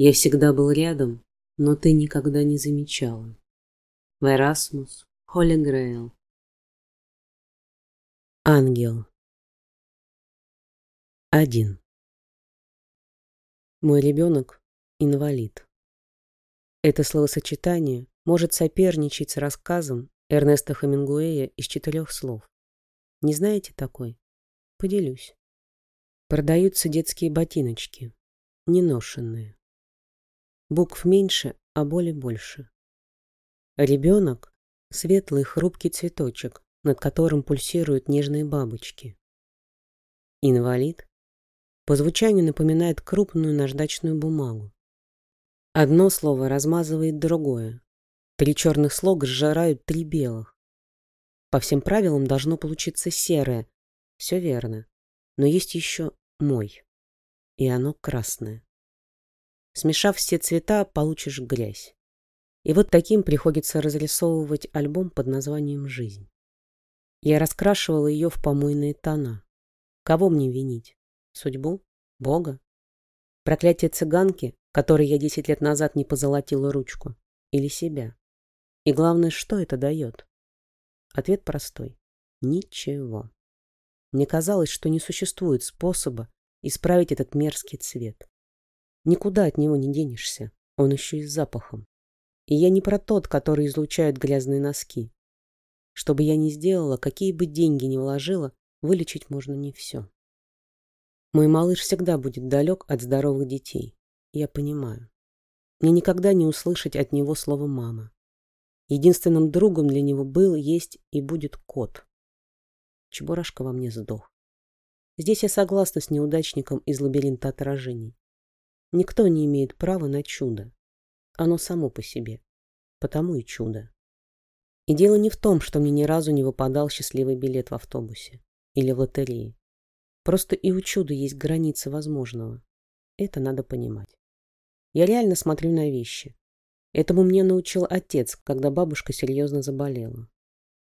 Я всегда был рядом, но ты никогда не замечала. В Эрасмус. Ангел. Один. Мой ребенок – инвалид. Это словосочетание может соперничать с рассказом Эрнеста Хемингуэя из четырех слов. Не знаете такой? Поделюсь. Продаются детские ботиночки, неношенные. Букв меньше, а боли больше. Ребенок — светлый хрупкий цветочек, над которым пульсируют нежные бабочки. Инвалид по звучанию напоминает крупную наждачную бумагу. Одно слово размазывает другое. Три черных слога сжирают три белых. По всем правилам должно получиться серое. Все верно. Но есть еще мой. И оно красное. Смешав все цвета, получишь грязь. И вот таким приходится разрисовывать альбом под названием «Жизнь». Я раскрашивала ее в помойные тона. Кого мне винить? Судьбу? Бога? Проклятие цыганки, которой я десять лет назад не позолотила ручку? Или себя? И главное, что это дает? Ответ простой. Ничего. Мне казалось, что не существует способа исправить этот мерзкий цвет. Никуда от него не денешься. Он еще и с запахом. И я не про тот, который излучает грязные носки. Что бы я ни сделала, какие бы деньги ни вложила, вылечить можно не все. Мой малыш всегда будет далек от здоровых детей. Я понимаю. Мне никогда не услышать от него слово «мама». Единственным другом для него был, есть и будет кот. Чебурашка во мне сдох. Здесь я согласна с неудачником из лабиринта отражений. Никто не имеет права на чудо. Оно само по себе. Потому и чудо. И дело не в том, что мне ни разу не выпадал счастливый билет в автобусе или в лотерее. Просто и у чуда есть границы возможного. Это надо понимать. Я реально смотрю на вещи. Этому мне научил отец, когда бабушка серьезно заболела.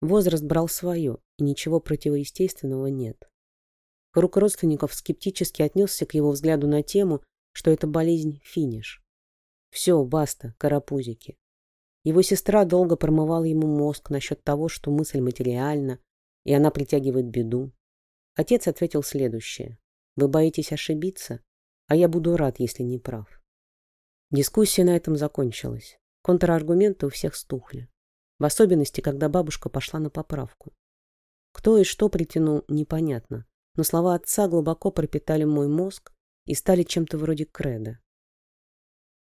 Возраст брал свое, и ничего противоестественного нет. Круг родственников скептически отнесся к его взгляду на тему, что эта болезнь – финиш. Все, баста, карапузики. Его сестра долго промывала ему мозг насчет того, что мысль материальна, и она притягивает беду. Отец ответил следующее. Вы боитесь ошибиться, а я буду рад, если не прав. Дискуссия на этом закончилась. Контраргументы у всех стухли. В особенности, когда бабушка пошла на поправку. Кто и что притянул, непонятно, но слова отца глубоко пропитали мой мозг и стали чем-то вроде кредо.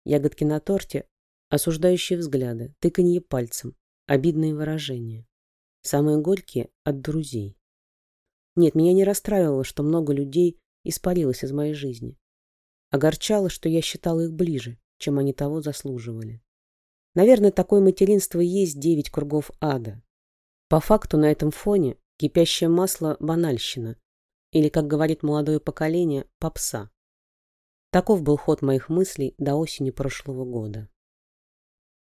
Ягодки на торте, осуждающие взгляды, тыканье пальцем, обидные выражения. Самые горькие от друзей. Нет, меня не расстраивало, что много людей испарилось из моей жизни. Огорчало, что я считала их ближе, чем они того заслуживали. Наверное, такое материнство и есть девять кругов ада. По факту на этом фоне кипящее масло – банальщина, или, как говорит молодое поколение, попса. Таков был ход моих мыслей до осени прошлого года.